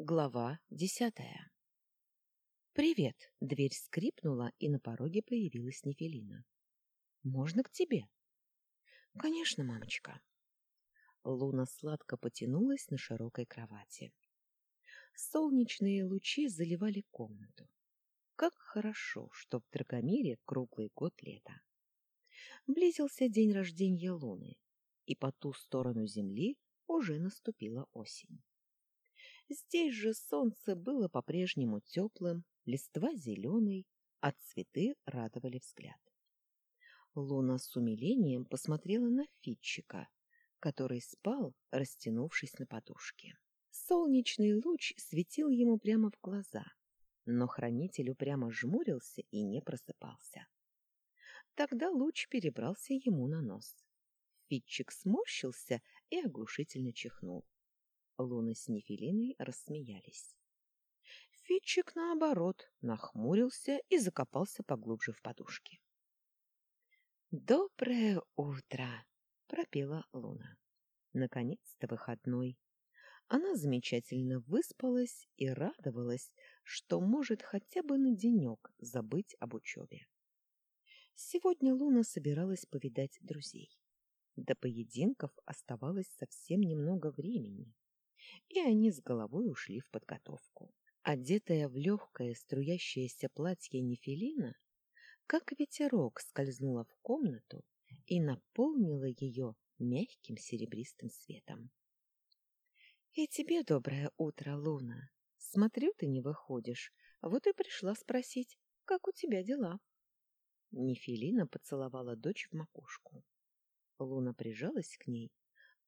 Глава десятая «Привет!» — дверь скрипнула, и на пороге появилась Нефелина. «Можно к тебе?» «Конечно, мамочка». Луна сладко потянулась на широкой кровати. Солнечные лучи заливали комнату. Как хорошо, что в Драгомире круглый год лета. Близился день рождения Луны, и по ту сторону Земли уже наступила осень. Здесь же солнце было по-прежнему теплым, листва зеленой, а цветы радовали взгляд. Луна с умилением посмотрела на Фитчика, который спал, растянувшись на подушке. Солнечный луч светил ему прямо в глаза, но хранитель упрямо жмурился и не просыпался. Тогда луч перебрался ему на нос. Фитчик сморщился и оглушительно чихнул. Луна с Нефелиной рассмеялись. Фитчик, наоборот, нахмурился и закопался поглубже в подушки. «Доброе утро!» — пропела Луна. Наконец-то выходной. Она замечательно выспалась и радовалась, что может хотя бы на денек забыть об учебе. Сегодня Луна собиралась повидать друзей. До поединков оставалось совсем немного времени и они с головой ушли в подготовку. Одетая в легкое струящееся платье Нефелина, как ветерок скользнула в комнату и наполнила ее мягким серебристым светом. — И тебе доброе утро, Луна. Смотрю, ты не выходишь, вот и пришла спросить, как у тебя дела. Нефелина поцеловала дочь в макушку. Луна прижалась к ней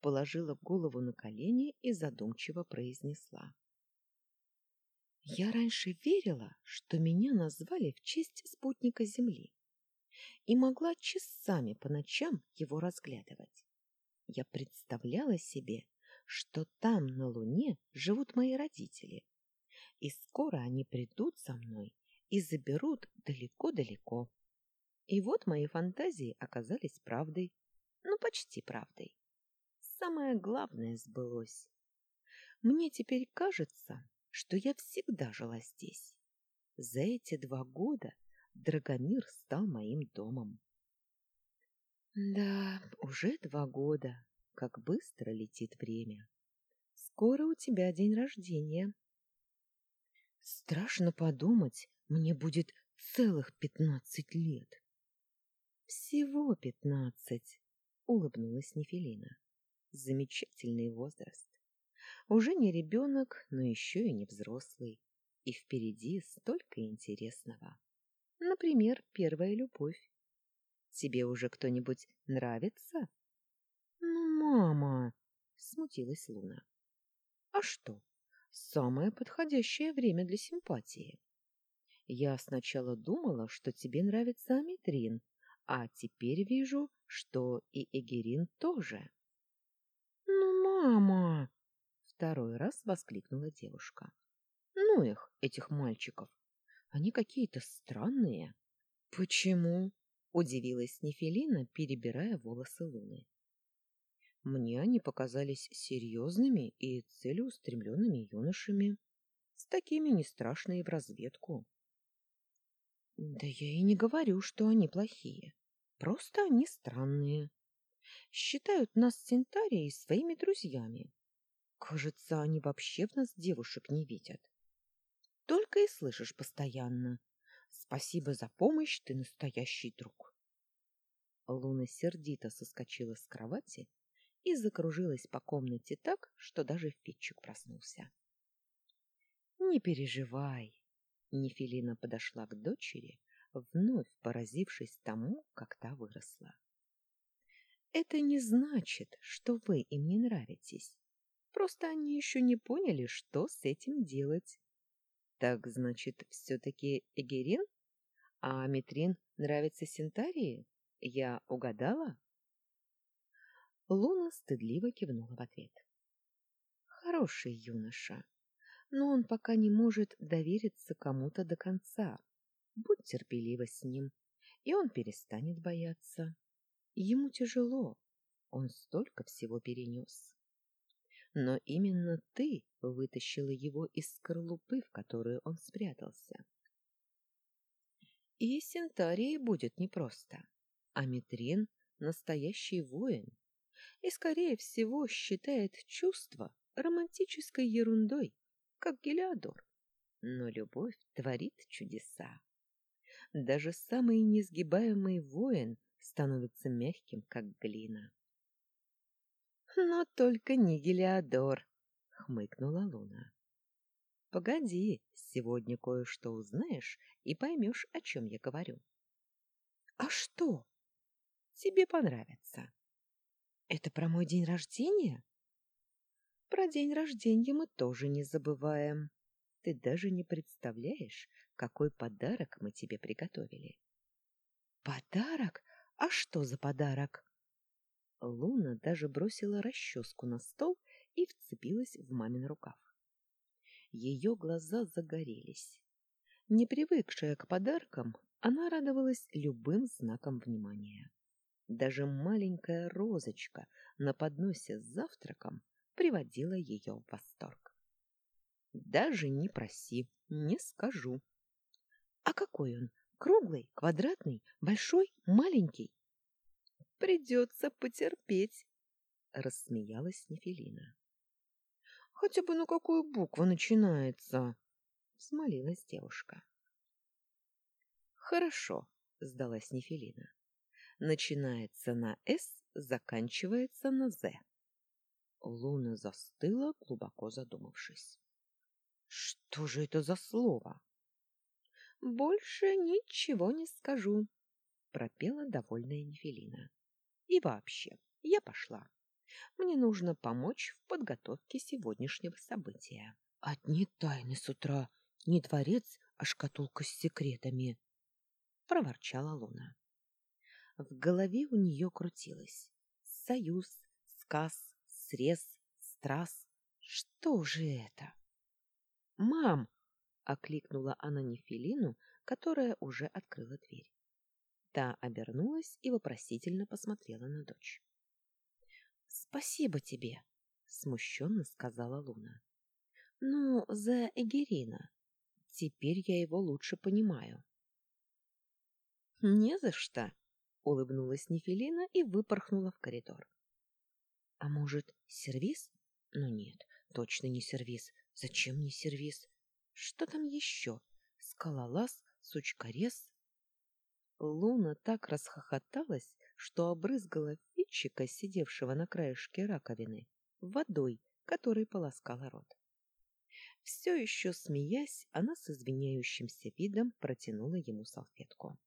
положила голову на колени и задумчиво произнесла. Я раньше верила, что меня назвали в честь спутника Земли и могла часами по ночам его разглядывать. Я представляла себе, что там, на Луне, живут мои родители, и скоро они придут за мной и заберут далеко-далеко. И вот мои фантазии оказались правдой, ну, почти правдой самое главное сбылось. Мне теперь кажется, что я всегда жила здесь. За эти два года Драгомир стал моим домом. Да, уже два года. Как быстро летит время. Скоро у тебя день рождения. Страшно подумать, мне будет целых пятнадцать лет. Всего пятнадцать, улыбнулась Нефелина. Замечательный возраст. Уже не ребенок, но еще и не взрослый. И впереди столько интересного. Например, первая любовь. Тебе уже кто-нибудь нравится? Ну, мама, смутилась Луна. А что? Самое подходящее время для симпатии. Я сначала думала, что тебе нравится Аметрин, а теперь вижу, что и Эгерин тоже. «Ну, мама!» — второй раз воскликнула девушка. «Ну их, этих мальчиков! Они какие-то странные!» «Почему?» — удивилась Нефелина, перебирая волосы Луны. «Мне они показались серьезными и целеустремленными юношами. С такими не страшно и в разведку». «Да я и не говорю, что они плохие. Просто они странные считают нас с Синтарией своими друзьями. Кажется, они вообще в нас девушек не видят. Только и слышишь постоянно. Спасибо за помощь, ты настоящий друг. Луна сердито соскочила с кровати и закружилась по комнате так, что даже Фитчик проснулся. Не переживай. Нефелина подошла к дочери, вновь поразившись тому, как та выросла. Это не значит, что вы им не нравитесь. Просто они еще не поняли, что с этим делать. Так, значит, все-таки Эгерин? А Митрин нравится Синтарии? Я угадала? Луна стыдливо кивнула в ответ. Хороший юноша, но он пока не может довериться кому-то до конца. Будь терпелива с ним, и он перестанет бояться. Ему тяжело, он столько всего перенес. Но именно ты вытащила его из скорлупы, в которую он спрятался. И Сентарии будет непросто. А Митрин — настоящий воин. И, скорее всего, считает чувства романтической ерундой, как Гелиодор. Но любовь творит чудеса. Даже самый несгибаемый воин становится мягким, как глина. Но только не Гелиодор, хмыкнула Луна. Погоди, сегодня кое-что узнаешь и поймешь, о чем я говорю. А что? Тебе понравится. Это про мой день рождения? Про день рождения мы тоже не забываем. Ты даже не представляешь, какой подарок мы тебе приготовили. Подарок? А что за подарок? Луна даже бросила расческу на стол и вцепилась в мамин рукав. Ее глаза загорелись. Не привыкшая к подаркам, она радовалась любым знакам внимания. Даже маленькая розочка на подносе с завтраком приводила ее в восторг. Даже не проси, не скажу. А какой он? Круглый, квадратный, большой, маленький? Придется потерпеть, рассмеялась Нефелина. Хотя бы на какую букву начинается? Смолилась девушка. Хорошо, сдалась Нефелина. Начинается на «С», заканчивается на «З». Луна застыла, глубоко задумавшись. Что же это за слово? Больше ничего не скажу, пропела довольная Нефелина. И вообще, я пошла. Мне нужно помочь в подготовке сегодняшнего события. Одни тайны с утра, не дворец, а шкатулка с секретами, проворчала Луна. В голове у нее крутилось: союз, сказ, срез, страз. Что же это? Мам, окликнула она Нефелину, которая уже открыла дверь. Та обернулась и вопросительно посмотрела на дочь. Спасибо тебе, смущенно сказала Луна. Ну, за Эгерина. Теперь я его лучше понимаю. Не за что, улыбнулась Нефелина и выпорхнула в коридор. А может, сервис? Ну нет, точно не сервис. Зачем мне сервис? Что там еще? Скалолаз, сучкорез? Луна так расхохоталась, что обрызгала Фитчика, сидевшего на краешке раковины, водой, которой полоскала рот. Все еще смеясь, она с извиняющимся видом протянула ему салфетку.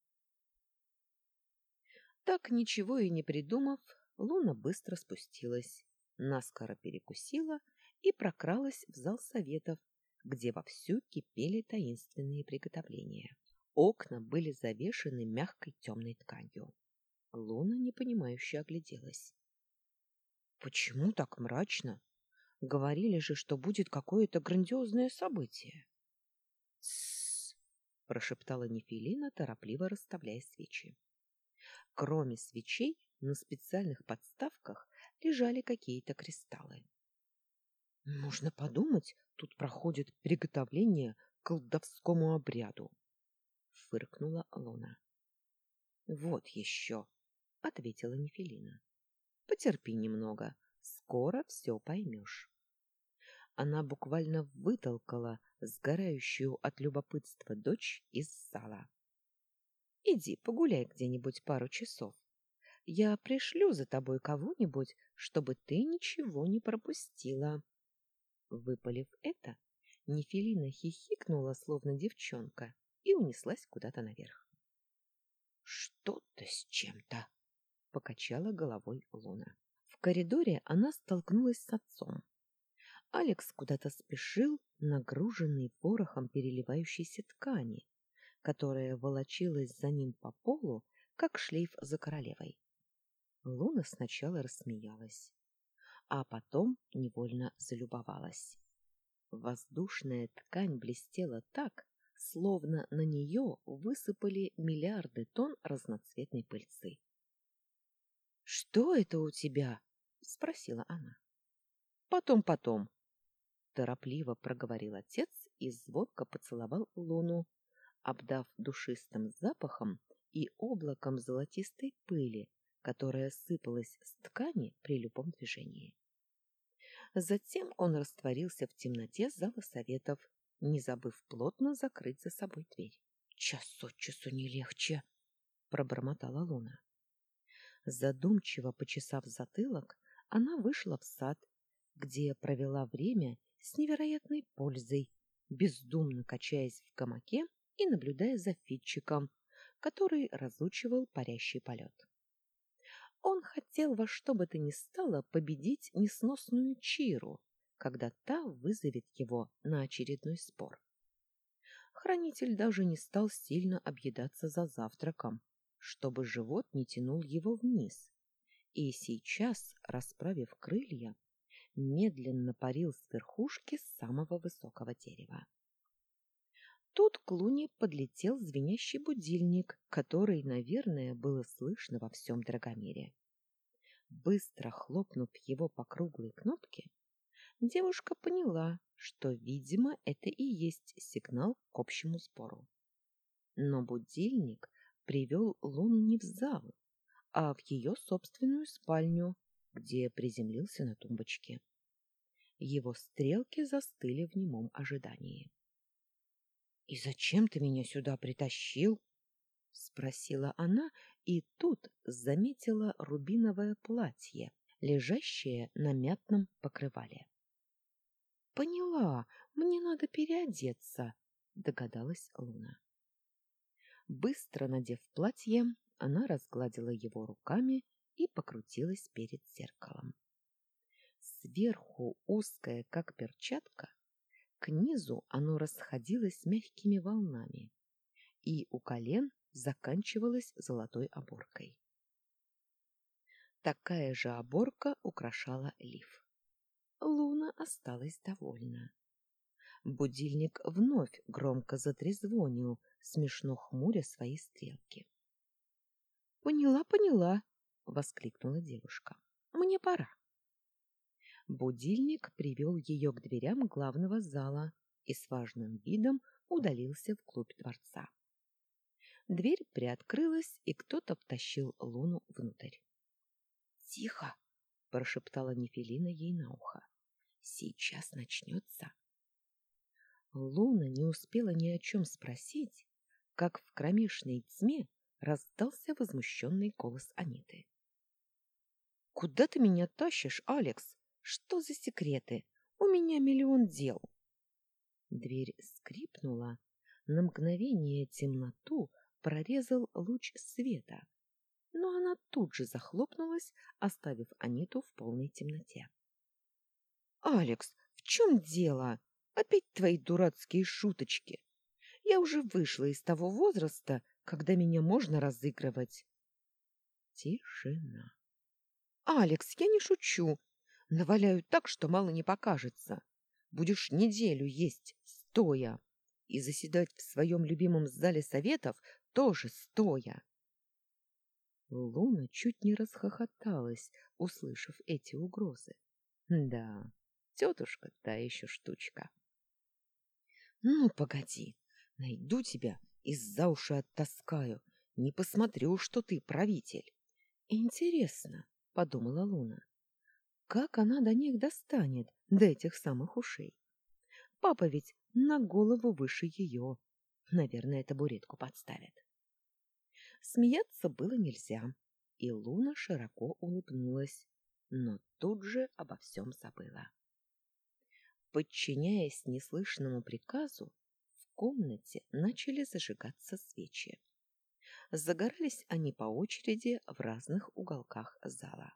Так, ничего и не придумав, Луна быстро спустилась, наскоро перекусила и прокралась в зал советов, где вовсю кипели таинственные приготовления. Окна были завешены мягкой темной тканью. Луна непонимающе огляделась. Почему так мрачно? Говорили же, что будет какое-то грандиозное событие. Тссс, прошептала Нефилина, торопливо расставляя свечи. Кроме свечей, на специальных подставках лежали какие-то кристаллы. Можно подумать, тут проходит приготовление к колдовскому обряду, фыркнула Луна. Вот еще, ответила Нефелина. Потерпи немного, скоро все поймешь. Она буквально вытолкала сгорающую от любопытства дочь из зала. Иди погуляй где-нибудь пару часов. Я пришлю за тобой кого-нибудь, чтобы ты ничего не пропустила. Выпалив это, Нефелина хихикнула, словно девчонка, и унеслась куда-то наверх. Что-то с чем-то, покачала головой Луна. В коридоре она столкнулась с отцом. Алекс куда-то спешил, нагруженный порохом переливающейся ткани, которая волочилась за ним по полу, как шлейф за королевой. Луна сначала рассмеялась, а потом невольно залюбовалась. Воздушная ткань блестела так, словно на нее высыпали миллиарды тонн разноцветной пыльцы. — Что это у тебя? — спросила она. Потом, потом. Торопливо проговорил отец и звонко поцеловал луну, обдав душистым запахом и облаком золотистой пыли, которая сыпалась с ткани при любом движении. Затем он растворился в темноте зала советов, не забыв плотно закрыть за собой дверь. — Час от часу не легче, — пробормотала Луна. Задумчиво почесав затылок, она вышла в сад, где провела время с невероятной пользой, бездумно качаясь в гамаке и наблюдая за Фитчиком, который разучивал парящий полет. Он хотел во что бы то ни стало победить несносную Чиру, когда та вызовет его на очередной спор. Хранитель даже не стал сильно объедаться за завтраком, чтобы живот не тянул его вниз, и сейчас, расправив крылья, медленно парил с верхушки самого высокого дерева. Тут к Луне подлетел звенящий будильник, который, наверное, было слышно во всем Драгомире. Быстро хлопнув его по круглой кнопке, девушка поняла, что, видимо, это и есть сигнал к общему сбору. Но будильник привел Луну не в зал, а в ее собственную спальню, где приземлился на тумбочке. Его стрелки застыли в немом ожидании. — И зачем ты меня сюда притащил? — спросила она, и тут заметила рубиновое платье, лежащее на мятном покрывале. — Поняла, мне надо переодеться, — догадалась Луна. Быстро надев платье, она разгладила его руками и покрутилась перед зеркалом. Сверху узкое, как перчатка, к низу оно расходилось мягкими волнами, и у колен заканчивалось золотой оборкой. Такая же оборка украшала лиф. Луна осталась довольна. Будильник вновь громко затрезвонил, смешно хмуря свои стрелки. — Поняла, поняла, — воскликнула девушка. — Мне пора. Будильник привел ее к дверям главного зала и с важным видом удалился вглубь дворца. Дверь приоткрылась, и кто-то втащил Луну внутрь. — Тихо! — прошептала Нефелина ей на ухо. — Сейчас начнется. Луна не успела ни о чем спросить, как в кромешной тьме раздался возмущенный голос Аниты. — Куда ты меня тащишь, Алекс? Что за секреты? У меня миллион дел. Дверь скрипнула. На мгновение темноту прорезал луч света, но она тут же захлопнулась, оставив Аниту в полной темноте. — Алекс, в чем дело? Опять твои дурацкие шуточки. Я уже вышла из того возраста, когда меня можно разыгрывать. Тишина. — Алекс, я не шучу. Наваляю так, что мало не покажется. Будешь неделю есть стоя и заседать в своем любимом зале советов тоже стоя. Луна чуть не расхохоталась, услышав эти угрозы. Да, тетушка та еще штучка. Ну, погоди, найду тебя и за уши оттаскаю. Не посмотрю, что ты правитель. Интересно, — подумала Луна, — как она до них достанет, до этих самых ушей? Папа ведь на голову выше ее. Наверное, табуретку подставят. Смеяться было нельзя, и Луна широко улыбнулась, но тут же обо всем забыла. Подчиняясь неслышному приказу, в комнате начали зажигаться свечи. Загорались они по очереди в разных уголках зала.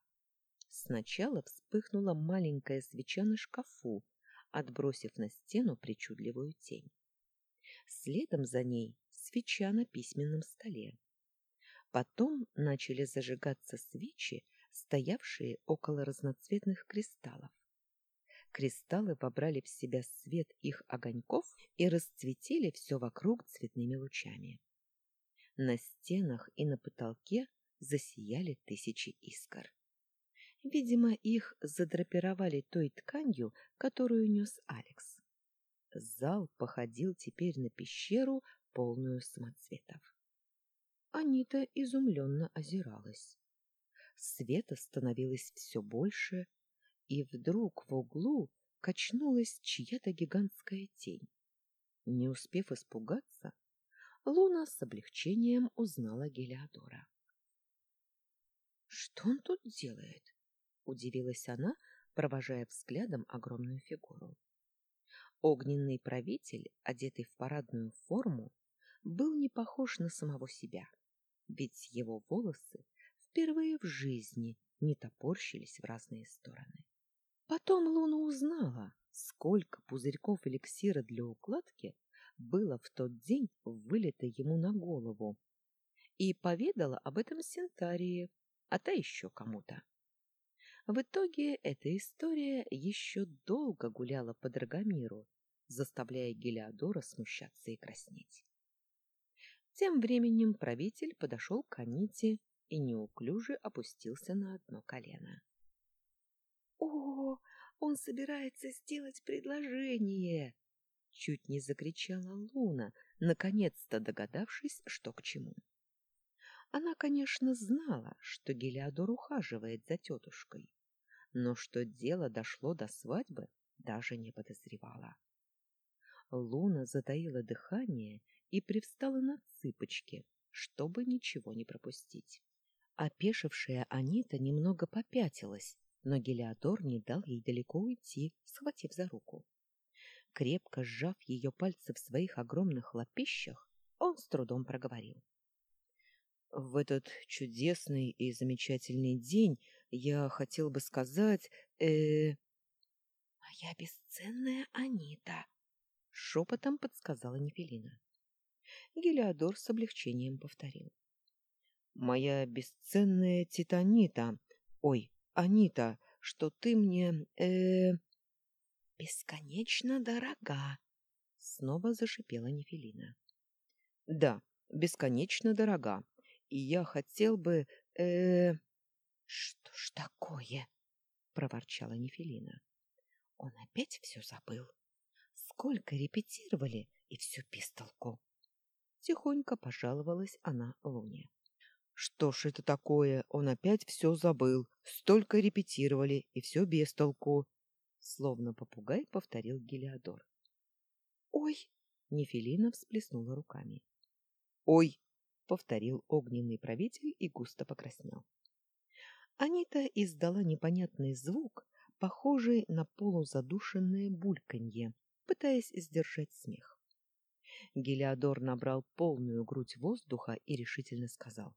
Сначала вспыхнула маленькая свеча на шкафу, отбросив на стену причудливую тень. Следом за ней свеча на письменном столе. Потом начали зажигаться свечи, стоявшие около разноцветных кристаллов. Кристаллы вобрали в себя свет их огоньков и расцветили все вокруг цветными лучами. На стенах и на потолке засияли тысячи искр. Видимо, их задрапировали той тканью, которую нес Алекс. Зал походил теперь на пещеру, полную самоцветов. Анита изумленно озиралась. Света становилось все больше, и вдруг в углу качнулась чья-то гигантская тень. Не успев испугаться, Луна с облегчением узнала Гелиодора. — Что он тут делает? — удивилась она, провожая взглядом огромную фигуру. Огненный правитель, одетый в парадную форму, был не похож на самого себя, ведь его волосы впервые в жизни не топорщились в разные стороны. Потом Луна узнала, сколько пузырьков эликсира для укладки было в тот день вылито ему на голову, и поведала об этом Сентарии, а та еще кому-то. В итоге эта история еще долго гуляла по Драгомиру, заставляя Гелиодора смущаться и краснеть. Тем временем правитель подошел к Аните и неуклюже опустился на одно колено. — О, он собирается сделать предложение! — чуть не закричала Луна, наконец-то догадавшись, что к чему. Она, конечно, знала, что Гелиодор ухаживает за тетушкой, но что дело дошло до свадьбы, даже не подозревала. Луна затаила дыхание и привстала на цыпочки, чтобы ничего не пропустить. Опешившая Анита немного попятилась, но Гелиодор не дал ей далеко уйти, схватив за руку. Крепко сжав ее пальцы в своих огромных лапищах, он с трудом проговорил. — В этот чудесный и замечательный день я хотел бы сказать... э Моя бесценная Анита! — шепотом подсказала Нефелина. Гелиодор с облегчением повторил. «Моя бесценная Титанита, ой, Анита, что ты мне, э, «Бесконечно дорога!» — снова зашипела Нефелина. «Да, бесконечно дорога, и я хотел бы, э, «Что ж такое?» — проворчала Нефелина. «Он опять все забыл. Сколько репетировали, и все без толку. Тихонько пожаловалась она Луне. Что ж это такое? Он опять все забыл. Столько репетировали, и все без толку. Словно попугай повторил Гелиодор. Ой! Нефелина всплеснула руками. Ой! повторил огненный правитель и густо покраснел. Анита издала непонятный звук, похожий на полузадушенное бульканье, пытаясь сдержать смех. Гелиодор набрал полную грудь воздуха и решительно сказал.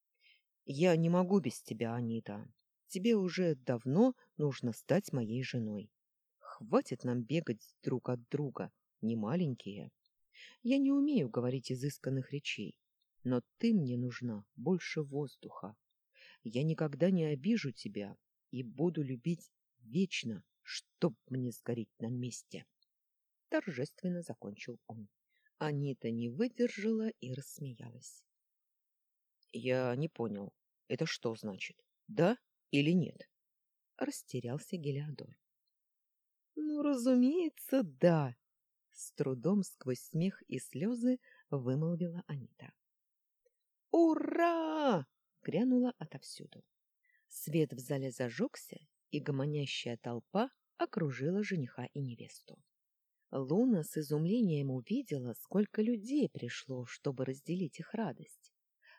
— Я не могу без тебя, Анита. Тебе уже давно нужно стать моей женой. Хватит нам бегать друг от друга, не маленькие. Я не умею говорить изысканных речей, но ты мне нужна больше воздуха. Я никогда не обижу тебя и буду любить вечно, чтоб мне сгореть на месте. Торжественно закончил он. Анита не выдержала и рассмеялась. Я не понял, это что значит? Да или нет? Растерялся Гелиодор. Ну, разумеется, да, с трудом сквозь смех и слезы вымолвила Анита. Ура! Грянула отовсюду. Свет в зале зажегся, и гомонящая толпа окружила жениха и невесту. Луна с изумлением увидела, сколько людей пришло, чтобы разделить их радость.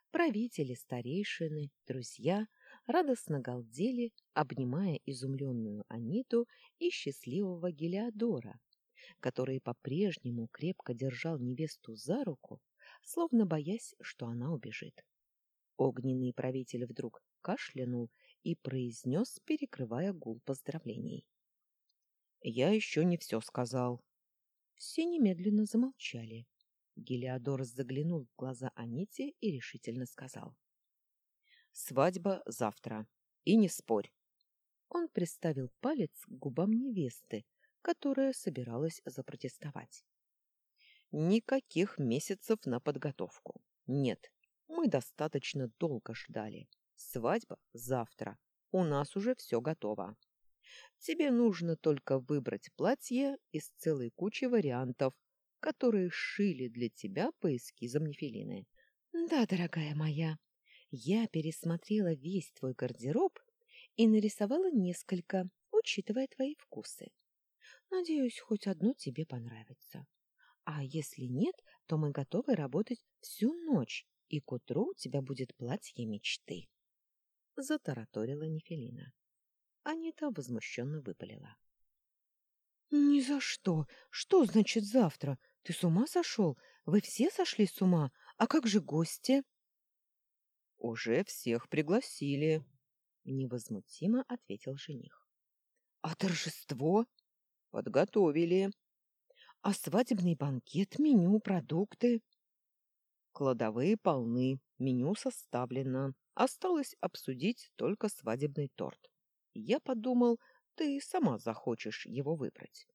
Правители, старейшины, друзья радостно галдели, обнимая изумленную Аниту и счастливого Гелиодора, который по-прежнему крепко держал невесту за руку, словно боясь, что она убежит. Огненный правитель вдруг кашлянул и произнес, перекрывая гул поздравлений. — Я еще не все сказал. Все немедленно замолчали. Гелиодор заглянул в глаза Аните и решительно сказал. — Свадьба завтра. И не спорь. Он приставил палец к губам невесты, которая собиралась запротестовать. Никаких месяцев на подготовку. Нет, мы достаточно долго ждали. Свадьба завтра. у нас уже все готово. Тебе нужно только выбрать платье из целой кучи вариантов, которые шили для тебя по эскизам Нефелины. Да, дорогая моя, я пересмотрела весь твой гардероб и нарисовала несколько, учитывая твои вкусы. Надеюсь, хоть одно тебе понравится. А если нет, то мы готовы работать всю ночь, и к утру у тебя будет платье мечты. Затараторила Нефелина. Анита возмущенно выпалила. — Ни за что! Что значит завтра? Ты с ума сошел? Вы все сошли с ума? А как же гости? — Уже всех пригласили, — невозмутимо ответил жених. — А торжество? — Подготовили. — А свадебный банкет, меню, продукты? — Кладовые полны, меню составлено. Осталось обсудить только свадебный торт. Я подумал, ты сама захочешь его выбрать.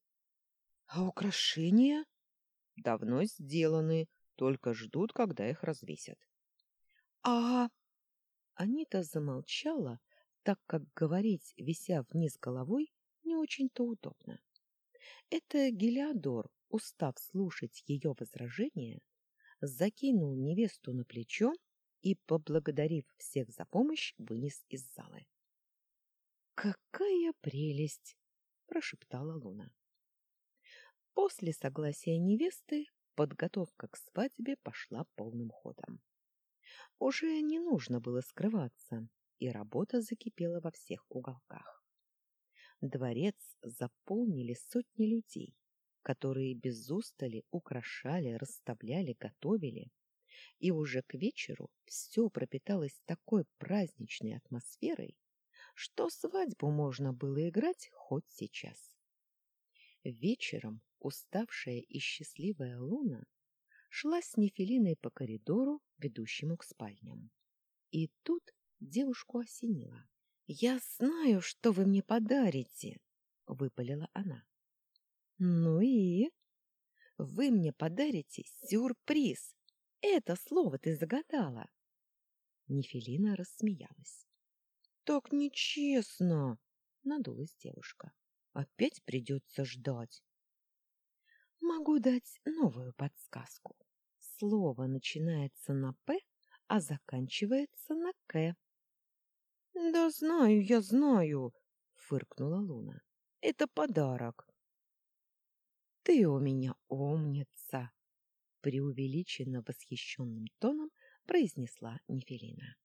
— А украшения? — Давно сделаны, только ждут, когда их развесят. — А... Анита замолчала, так как говорить, вися вниз головой, не очень-то удобно. Это Гелиодор, устав слушать ее возражения, закинул невесту на плечо и, поблагодарив всех за помощь, вынес из залы. «Какая прелесть!» — прошептала Луна. После согласия невесты подготовка к свадьбе пошла полным ходом. Уже не нужно было скрываться, и работа закипела во всех уголках. Дворец заполнили сотни людей, которые без устали украшали, расставляли, готовили, и уже к вечеру все пропиталось такой праздничной атмосферой, что свадьбу можно было играть хоть сейчас. Вечером уставшая и счастливая Луна шла с Нефелиной по коридору, ведущему к спальням. И тут девушку осенило. — Я знаю, что вы мне подарите, — выпалила она. — Ну и? — Вы мне подарите сюрприз. Это слово ты загадала. Нефелина рассмеялась. Так нечестно, надулась девушка. Опять придется ждать. Могу дать новую подсказку. Слово начинается на «п», а заканчивается на «к». — Да знаю, я знаю, — фыркнула Луна. — Это подарок. — Ты у меня умница! — преувеличенно восхищенным тоном произнесла Нефелина.